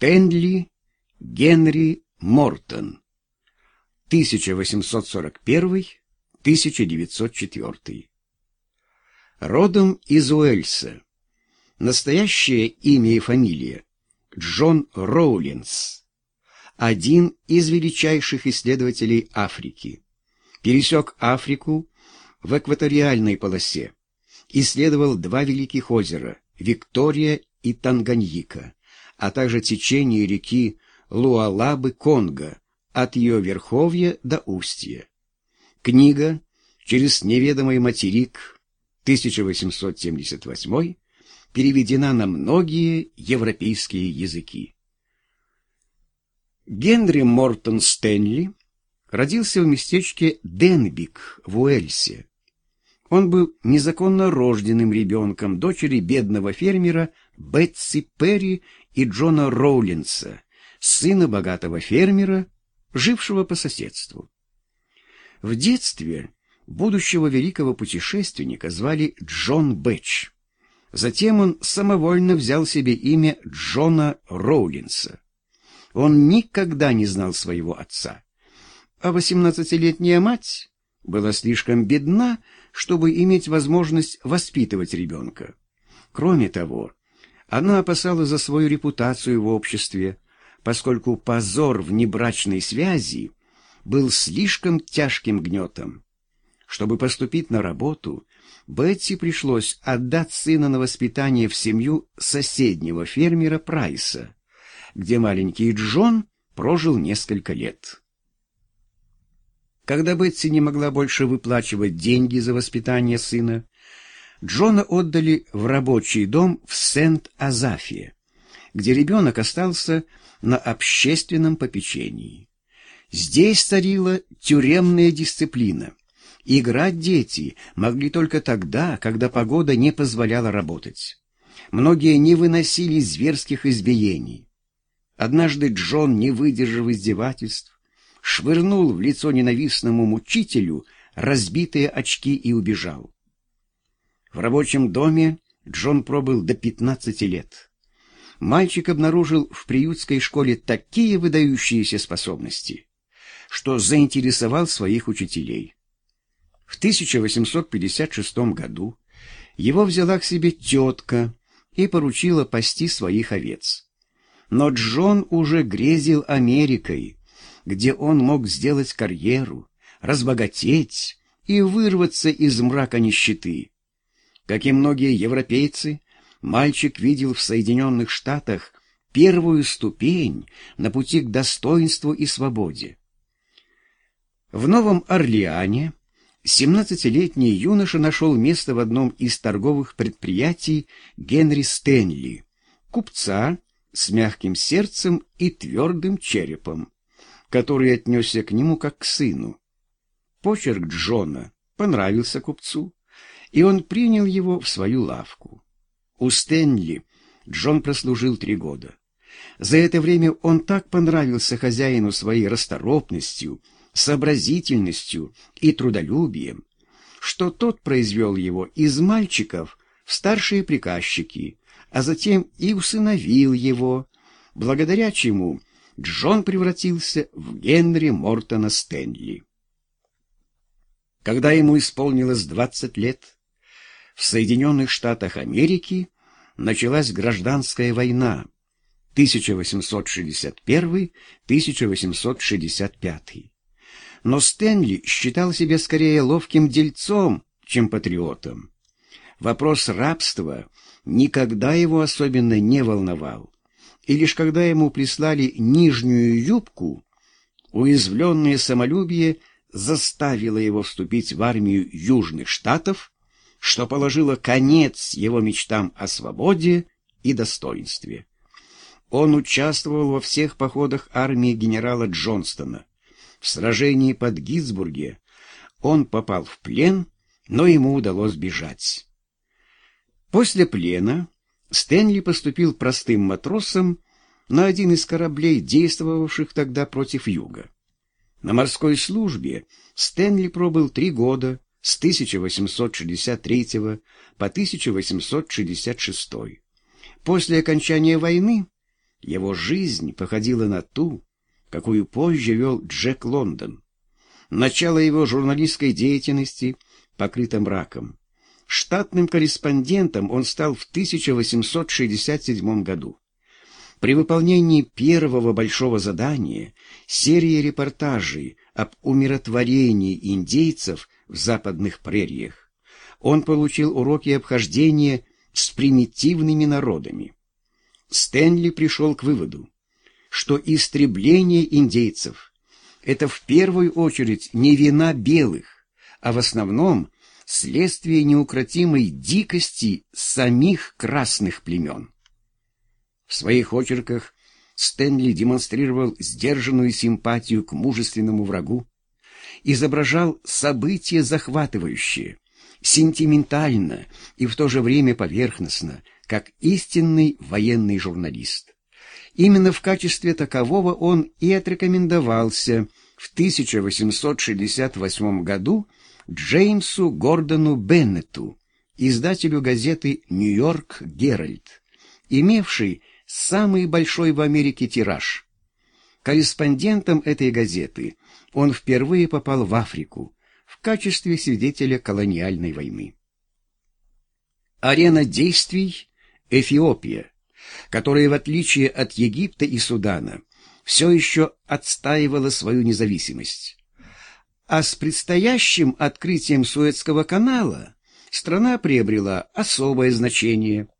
Стэнли Генри Мортон 1841-1904 Родом из Уэльса. Настоящее имя и фамилия Джон Роулинс. Один из величайших исследователей Африки. Пересек Африку в экваториальной полосе. Исследовал два великих озера – Виктория и Танганьика, а также течение реки Луалабы-Конго от ее верховья до устья. Книга «Через неведомый материк» 1878 переведена на многие европейские языки. Генри Мортон Стэнли родился в местечке Денбик в Уэльсе. Он был незаконно рожденным ребенком дочери бедного фермера Бетси Перри и Джона Роулинса, сына богатого фермера, жившего по соседству. В детстве будущего великого путешественника звали Джон Бэтч. Затем он самовольно взял себе имя Джона Роулинса. Он никогда не знал своего отца. А восемнадцатилетняя мать была слишком бедна, чтобы иметь возможность воспитывать ребенка. Кроме того, она опасалась за свою репутацию в обществе, поскольку позор внебрачной связи был слишком тяжким гнетом. Чтобы поступить на работу, Бетти пришлось отдать сына на воспитание в семью соседнего фермера Прайса, где маленький Джон прожил несколько лет. Когда Бетси не могла больше выплачивать деньги за воспитание сына, Джона отдали в рабочий дом в Сент-Азафе, где ребенок остался на общественном попечении. Здесь царила тюремная дисциплина. Играть дети могли только тогда, когда погода не позволяла работать. Многие не выносили зверских избиений. Однажды Джон, не выдержав издевательств, швырнул в лицо ненавистному мучителю разбитые очки и убежал. В рабочем доме Джон пробыл до 15 лет. Мальчик обнаружил в приютской школе такие выдающиеся способности, что заинтересовал своих учителей. В 1856 году его взяла к себе тетка и поручила пасти своих овец. Но Джон уже грезил Америкой, где он мог сделать карьеру, разбогатеть и вырваться из мрака нищеты. Как и многие европейцы, мальчик видел в Соединенных Штатах первую ступень на пути к достоинству и свободе. В Новом Орлеане 17-летний юноша нашел место в одном из торговых предприятий Генри Стэнли, купца с мягким сердцем и твердым черепом который отнесся к нему как к сыну. Почерк Джона понравился купцу, и он принял его в свою лавку. У Стэнли Джон прослужил три года. За это время он так понравился хозяину своей расторопностью, сообразительностью и трудолюбием, что тот произвел его из мальчиков в старшие приказчики, а затем и усыновил его, благодаря чему Джон превратился в Генри Мортона Стэнли. Когда ему исполнилось 20 лет, в Соединенных Штатах Америки началась гражданская война 1861-1865. Но Стэнли считал себя скорее ловким дельцом, чем патриотом. Вопрос рабства никогда его особенно не волновал и лишь когда ему прислали нижнюю юбку, уязвленное самолюбие заставило его вступить в армию Южных Штатов, что положило конец его мечтам о свободе и достоинстве. Он участвовал во всех походах армии генерала Джонстона. В сражении под Гитсбурге он попал в плен, но ему удалось бежать. После плена Стэнли поступил простым матросом на один из кораблей, действовавших тогда против юга. На морской службе Стэнли пробыл три года с 1863 по 1866. После окончания войны Его жизнь походила на ту, какую позже вел Джек Лондон. Начало его журналистской деятельности покрыто мраком. Штатным корреспондентом он стал в 1867 году. При выполнении первого большого задания серии репортажей об умиротворении индейцев в западных прериях он получил уроки обхождения с примитивными народами. Стэнли пришел к выводу, что истребление индейцев – это в первую очередь не вина белых, а в основном следствие неукротимой дикости самих красных племен. В своих очерках Стэнли демонстрировал сдержанную симпатию к мужественному врагу, изображал события захватывающие, сентиментально и в то же время поверхностно, как истинный военный журналист. Именно в качестве такового он и отрекомендовался в 1868 году Джеймсу Гордону Беннету, издателю газеты «Нью-Йорк Геральт», имевший самый большой в Америке тираж. Корреспондентом этой газеты он впервые попал в Африку в качестве свидетеля колониальной войны. Арена действий – Эфиопия, которая, в отличие от Египта и Судана, все еще отстаивала свою независимость. А с предстоящим открытием Суэцкого канала страна приобрела особое значение –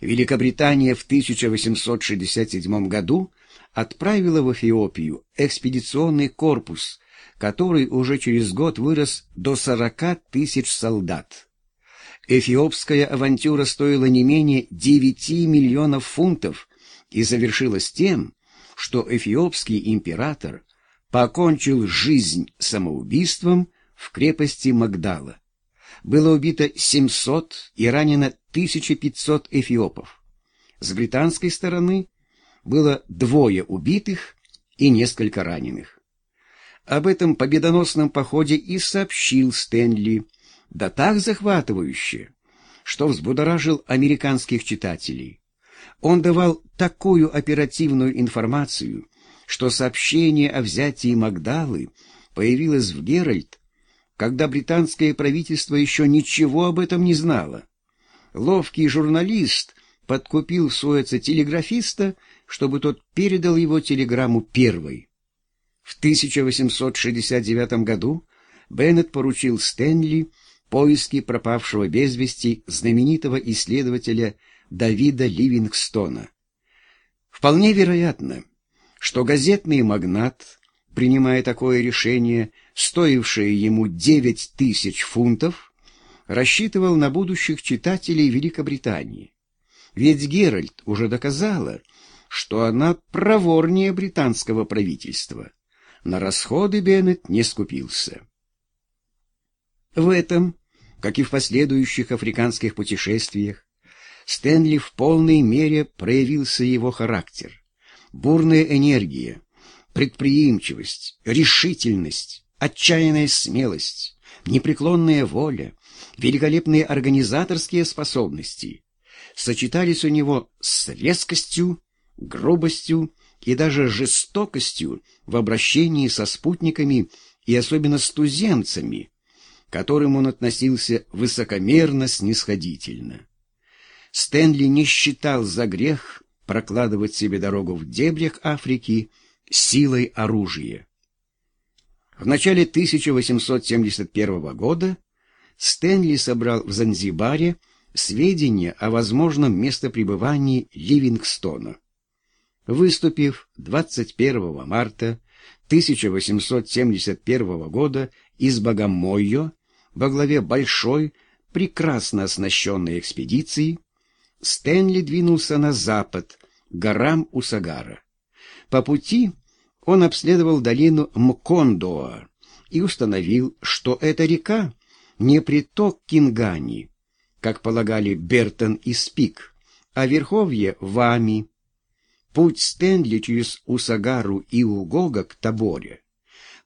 Великобритания в 1867 году отправила в Эфиопию экспедиционный корпус, который уже через год вырос до 40 тысяч солдат. Эфиопская авантюра стоила не менее 9 миллионов фунтов и завершилась тем, что эфиопский император покончил жизнь самоубийством в крепости Магдала было убито 700 и ранено 1500 эфиопов. С британской стороны было двое убитых и несколько раненых. Об этом победоносном походе и сообщил Стэнли, да так захватывающе, что взбудоражил американских читателей. Он давал такую оперативную информацию, что сообщение о взятии Магдалы появилось в «Геральт» когда британское правительство еще ничего об этом не знало. Ловкий журналист подкупил Суэца телеграфиста, чтобы тот передал его телеграмму первой. В 1869 году Беннет поручил Стэнли поиски пропавшего без вести знаменитого исследователя Давида Ливингстона. Вполне вероятно, что газетный магнат принимая такое решение, стоившее ему 9 тысяч фунтов, рассчитывал на будущих читателей Великобритании. Ведь Геральт уже доказала, что она проворнее британского правительства. На расходы Беннет не скупился. В этом, как и в последующих африканских путешествиях, Стэнли в полной мере проявился его характер. Бурная энергия, предприимчивость, решительность, отчаянная смелость, непреклонная воля, великолепные организаторские способности сочетались у него с резкостью, грубостью и даже жестокостью в обращении со спутниками и особенно с туземцами, к которым он относился высокомерно-снисходительно. Стэнли не считал за грех прокладывать себе дорогу в дебрях Африки силой оружия. В начале 1871 года Стэнли собрал в Занзибаре сведения о возможном местопребывании Ливингстона. Выступив 21 марта 1871 года из Богомойо во главе большой, прекрасно оснащенной экспедиции, Стэнли двинулся на запад, к горам Усагара. По пути он обследовал долину Мкондоа и установил, что эта река не приток Кингани, как полагали Бертон и Спик, а верховье Вами. Путь Стэнли через Усагару и Угога к Таборе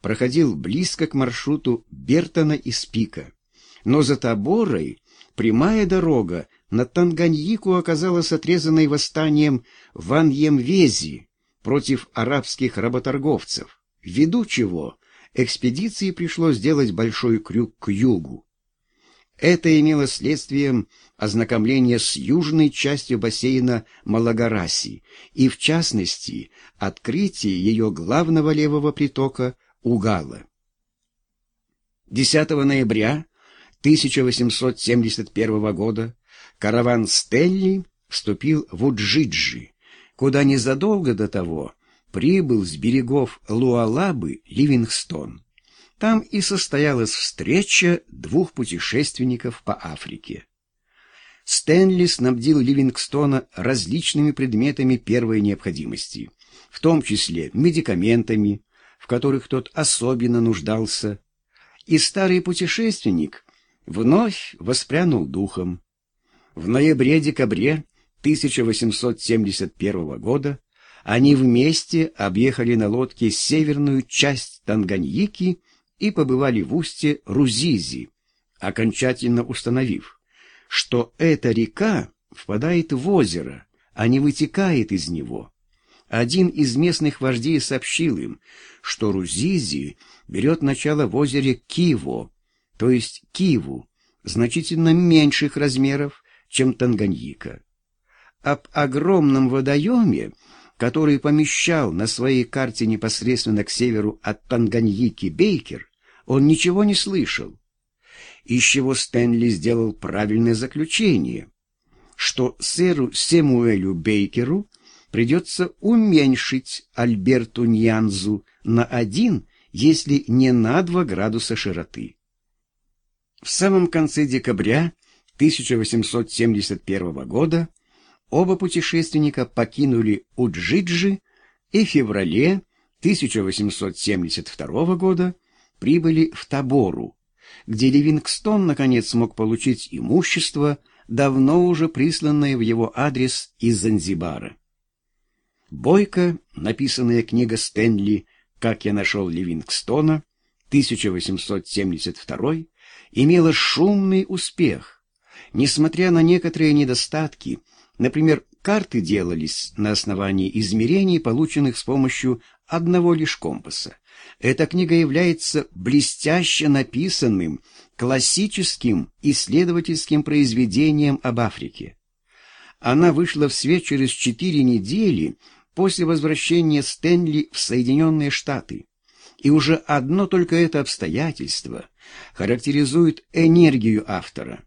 проходил близко к маршруту Бертона и Спика, но за Таборой прямая дорога на Танганьику оказалась отрезанной восстанием Ваньемвези против арабских работорговцев, ввиду чего экспедиции пришлось сделать большой крюк к югу. Это имело следствием ознакомления с южной частью бассейна Малагараси и, в частности, открытие ее главного левого притока Угала. 10 ноября 1871 года караван Стелли вступил в Уджиджи, куда незадолго до того прибыл с берегов Луалабы Ливингстон. Там и состоялась встреча двух путешественников по Африке. Стэнли снабдил Ливингстона различными предметами первой необходимости, в том числе медикаментами, в которых тот особенно нуждался, и старый путешественник вновь воспрянул духом. В ноябре-декабре 1871 года они вместе объехали на лодке северную часть Танганьики и побывали в устье Рузизи, окончательно установив, что эта река впадает в озеро, а не вытекает из него. Один из местных вождей сообщил им, что Рузизи берет начало в озере Киво, то есть Киву, значительно меньших размеров, чем Танганьика. Об огромном водоеме, который помещал на своей карте непосредственно к северу от Танганьики Бейкер, он ничего не слышал. Из чего Стэнли сделал правильное заключение, что сэру Семуэлю Бейкеру придется уменьшить Альберту Ньянзу на один, если не на два градуса широты. В самом конце декабря 1871 года оба путешественника покинули Уджиджи и в феврале 1872 года прибыли в Табору, где Ливингстон наконец смог получить имущество, давно уже присланное в его адрес из Занзибара. Бойко, написанная книга Стэнли «Как я нашел Ливингстона» 1872 имела шумный успех. Несмотря на некоторые недостатки, например, карты делались на основании измерений, полученных с помощью одного лишь компаса. Эта книга является блестяще написанным, классическим исследовательским произведением об Африке. Она вышла в свет через четыре недели после возвращения Стэнли в Соединенные Штаты. И уже одно только это обстоятельство характеризует энергию автора.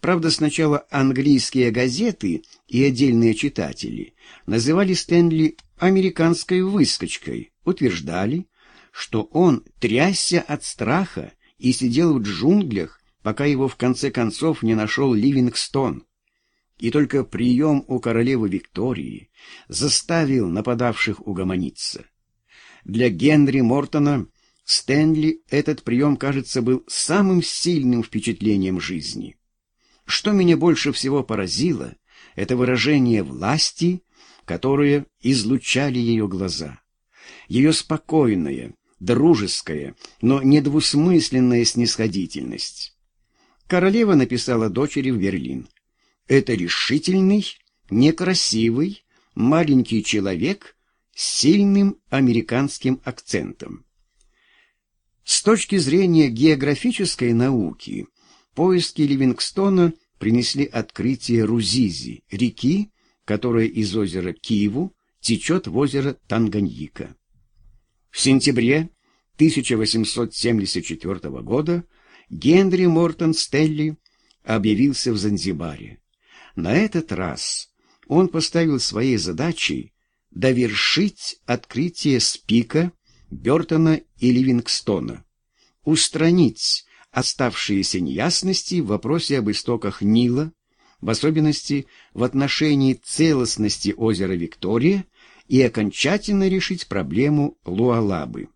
Правда, сначала английские газеты и отдельные читатели называли Стэнли американской выскочкой, утверждали, что он трясся от страха и сидел в джунглях, пока его в конце концов не нашел Ливингстон. И только прием у королевы Виктории заставил нападавших угомониться. Для Генри Мортона Стэнли этот прием, кажется, был самым сильным впечатлением жизни. Что меня больше всего поразило, это выражение власти, которое излучали ее глаза. Ее спокойная, дружеская, но недвусмысленная снисходительность. Королева написала дочери в Берлин. «Это решительный, некрасивый, маленький человек с сильным американским акцентом. С точки зрения географической науки, поиски Ливингстона принесли открытие Рузизи, реки, которая из озера Киеву течет в озеро Танганьика. В сентябре 1874 года Генри Мортон Стелли объявился в Занзибаре. На этот раз он поставил своей задачей довершить открытие Спика, Бертона и Ливингстона, устранить оставшиеся неясности в вопросе об истоках Нила, в особенности в отношении целостности озера Виктория и окончательно решить проблему Луалабы.